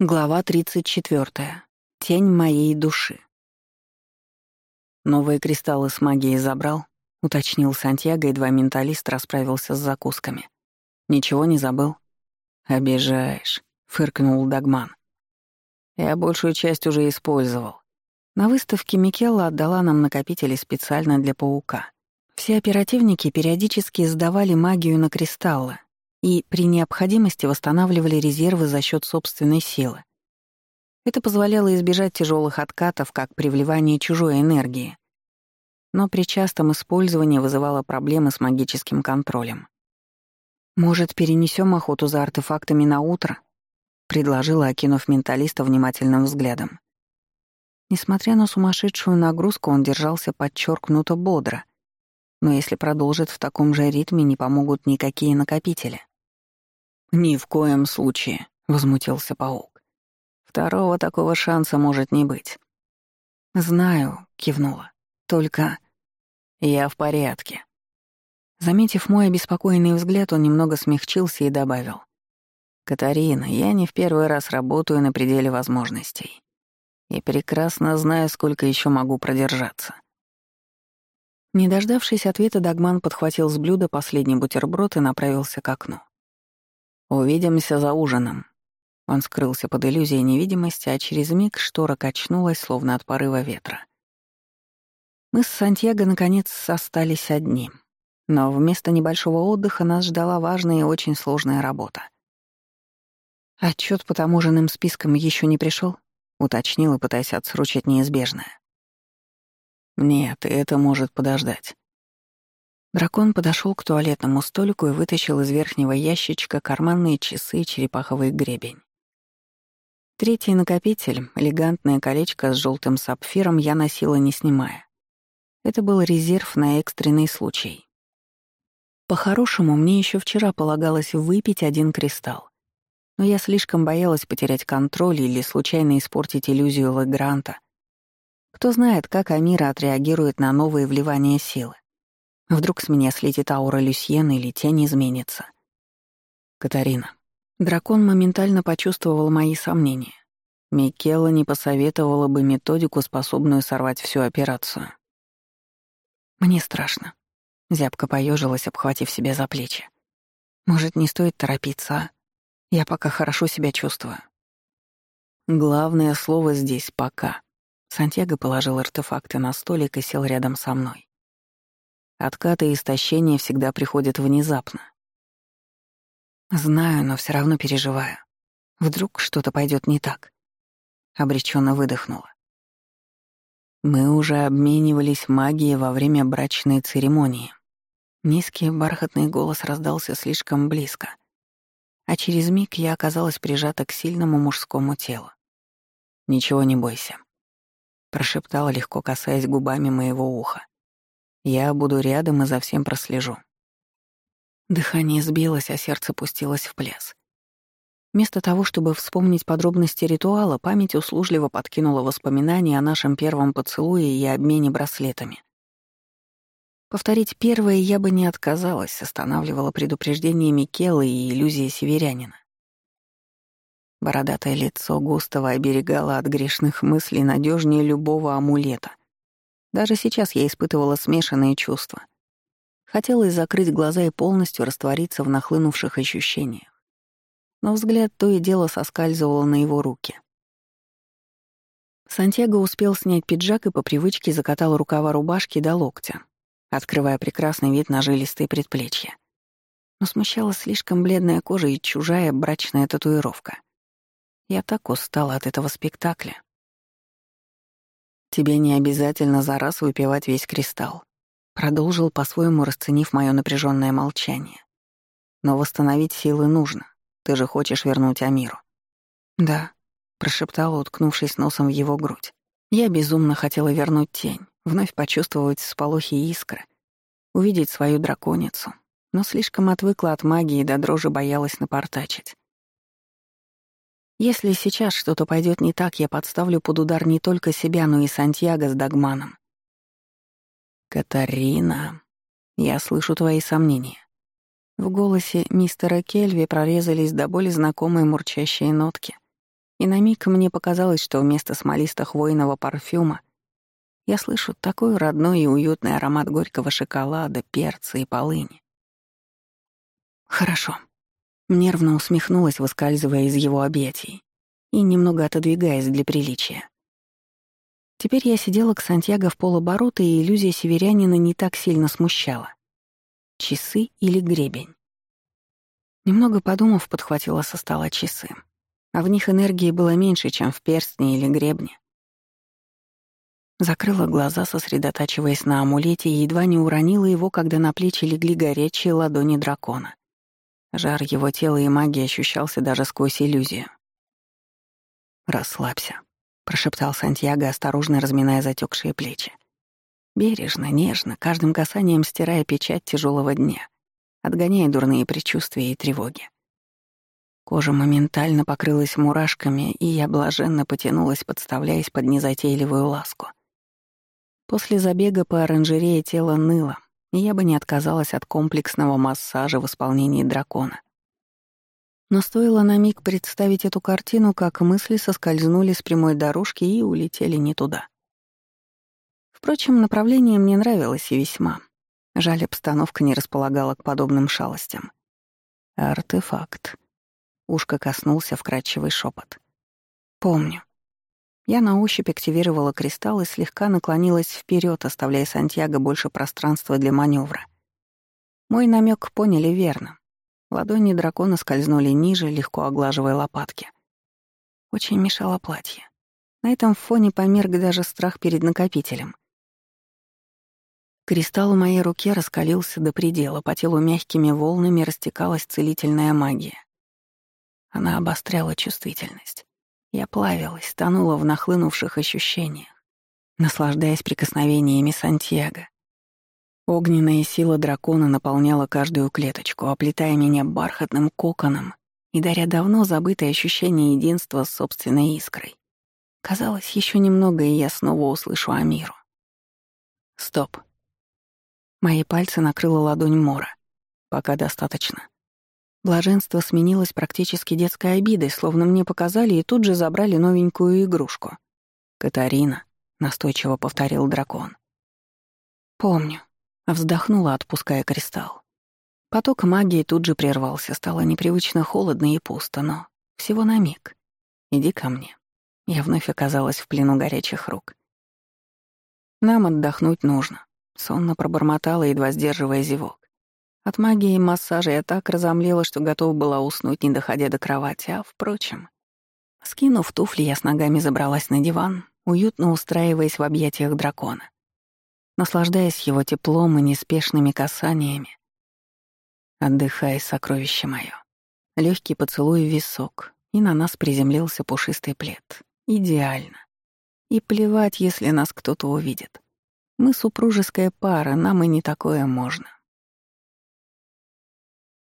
Глава 34. Тень моей души. «Новые кристаллы с магией забрал?» — уточнил Сантьяго, едва менталист расправился с закусками. «Ничего не забыл?» «Обижаешь», — фыркнул Дагман. «Я большую часть уже использовал. На выставке Микелла отдала нам накопители специально для паука. Все оперативники периодически сдавали магию на кристаллы, и при необходимости восстанавливали резервы за счет собственной силы. Это позволяло избежать тяжелых откатов, как при вливании чужой энергии. Но при частом использовании вызывало проблемы с магическим контролем. «Может, перенесем охоту за артефактами на утро?» — предложила, окинув менталиста внимательным взглядом. Несмотря на сумасшедшую нагрузку, он держался подчеркнуто бодро. Но если продолжит в таком же ритме, не помогут никакие накопители. «Ни в коем случае», — возмутился паук. «Второго такого шанса может не быть». «Знаю», — кивнула. «Только...» «Я в порядке». Заметив мой обеспокоенный взгляд, он немного смягчился и добавил. «Катарина, я не в первый раз работаю на пределе возможностей. И прекрасно знаю, сколько еще могу продержаться». Не дождавшись ответа, Дагман подхватил с блюда последний бутерброд и направился к окну. «Увидимся за ужином». Он скрылся под иллюзией невидимости, а через миг штора качнулась, словно от порыва ветра. Мы с Сантьяго, наконец, остались одни. Но вместо небольшого отдыха нас ждала важная и очень сложная работа. Отчет по таможенным спискам еще не пришел, уточнила, пытаясь отсрочить неизбежное. Нет, это может подождать. Дракон подошел к туалетному столику и вытащил из верхнего ящичка карманные часы и черепаховый гребень. Третий накопитель, элегантное колечко с желтым сапфиром, я носила не снимая. Это был резерв на экстренный случай. По-хорошему, мне еще вчера полагалось выпить один кристалл. Но я слишком боялась потерять контроль или случайно испортить иллюзию Лагранта. Кто знает, как Амира отреагирует на новые вливания силы. Вдруг с меня слетит аура Люсьен или тень изменится. Катарина. Дракон моментально почувствовал мои сомнения. Микелла не посоветовала бы методику, способную сорвать всю операцию. Мне страшно. Зябко поежилась, обхватив себя за плечи. Может, не стоит торопиться, а? Я пока хорошо себя чувствую. Главное слово здесь «пока». Сантьяго положил артефакты на столик и сел рядом со мной. Откаты и истощения всегда приходят внезапно. Знаю, но все равно переживаю. Вдруг что-то пойдет не так. Обреченно выдохнула. Мы уже обменивались магией во время брачной церемонии. Низкий бархатный голос раздался слишком близко, а через миг я оказалась прижата к сильному мужскому телу. «Ничего не бойся», — прошептала, легко касаясь губами моего уха. Я буду рядом и за всем прослежу. Дыхание сбилось, а сердце пустилось в пляс. Вместо того, чтобы вспомнить подробности ритуала, память услужливо подкинула воспоминания о нашем первом поцелуе и обмене браслетами. Повторить первое я бы не отказалась, останавливала предупреждение Микелы и иллюзия северянина. Бородатое лицо густого оберегало от грешных мыслей надежнее любого амулета — даже сейчас я испытывала смешанные чувства. Хотелось закрыть глаза и полностью раствориться в нахлынувших ощущениях. Но взгляд то и дело соскальзывал на его руки. Сантьяго успел снять пиджак и по привычке закатал рукава рубашки до локтя, открывая прекрасный вид на жилистые предплечья. Но смущала слишком бледная кожа и чужая брачная татуировка. Я так устала от этого спектакля. «Тебе не обязательно за раз выпивать весь кристалл», — продолжил по-своему расценив мое напряженное молчание. «Но восстановить силы нужно. Ты же хочешь вернуть Амиру». «Да», — прошептала, уткнувшись носом в его грудь. Я безумно хотела вернуть тень, вновь почувствовать сполохи искры, увидеть свою драконицу, но слишком отвыкла от магии до дрожи боялась напортачить. Если сейчас что-то пойдет не так, я подставлю под удар не только себя, но и Сантьяго с Дагманом. «Катарина, я слышу твои сомнения». В голосе мистера Кельви прорезались до боли знакомые мурчащие нотки, И на миг мне показалось, что вместо смолисто-хвойного парфюма я слышу такой родной и уютный аромат горького шоколада, перца и полыни. «Хорошо», — нервно усмехнулась, выскальзывая из его объятий и немного отодвигаясь для приличия. Теперь я сидела к Сантьяго в полоборота, и иллюзия северянина не так сильно смущала. Часы или гребень? Немного подумав, подхватила со стола часы. А в них энергии было меньше, чем в перстне или гребне. Закрыла глаза, сосредотачиваясь на амулете, и едва не уронила его, когда на плечи легли горячие ладони дракона. Жар его тела и магии ощущался даже сквозь иллюзию. «Расслабься», — прошептал Сантьяго, осторожно разминая затекшие плечи. Бережно, нежно, каждым касанием стирая печать тяжелого дня, отгоняя дурные предчувствия и тревоги. Кожа моментально покрылась мурашками, и я блаженно потянулась, подставляясь под незатейливую ласку. После забега по оранжерее тело ныло, я бы не отказалась от комплексного массажа в исполнении дракона. Но стоило на миг представить эту картину, как мысли соскользнули с прямой дорожки и улетели не туда. Впрочем, направление мне нравилось и весьма. Жаль, обстановка не располагала к подобным шалостям. Артефакт. Ушко коснулся вкрадчивый шепот. Помню. Я на ощупь активировала кристалл и слегка наклонилась вперед, оставляя Сантьяго больше пространства для маневра. Мой намек поняли верно. Ладони дракона скользнули ниже, легко оглаживая лопатки. Очень мешало платье. На этом фоне померк даже страх перед накопителем. Кристалл в моей руке раскалился до предела, по телу мягкими волнами растекалась целительная магия. Она обостряла чувствительность. Я плавилась, тонула в нахлынувших ощущениях, наслаждаясь прикосновениями Сантьяго, Огненная сила дракона наполняла каждую клеточку, оплетая меня бархатным коконом и даря давно забытое ощущение единства с собственной искрой. Казалось, еще немного, и я снова услышу Амиру. Стоп. Мои пальцы накрыла ладонь Мора. Пока достаточно. Блаженство сменилось практически детской обидой, словно мне показали и тут же забрали новенькую игрушку. «Катарина», — настойчиво повторил дракон. «Помню», Вздохнула, отпуская кристалл. Поток магии тут же прервался, стало непривычно холодно и пусто, но всего на миг. «Иди ко мне». Я вновь оказалась в плену горячих рук. «Нам отдохнуть нужно», — сонно пробормотала, едва сдерживая зевок. От магии и массажа я так разомлела, что готова была уснуть, не доходя до кровати, а, впрочем... Скинув туфли, я с ногами забралась на диван, уютно устраиваясь в объятиях дракона наслаждаясь его теплом и неспешными касаниями. Отдыхай, сокровище мое. Легкий поцелуй в висок, и на нас приземлился пушистый плед. Идеально. И плевать, если нас кто-то увидит. Мы супружеская пара, нам и не такое можно.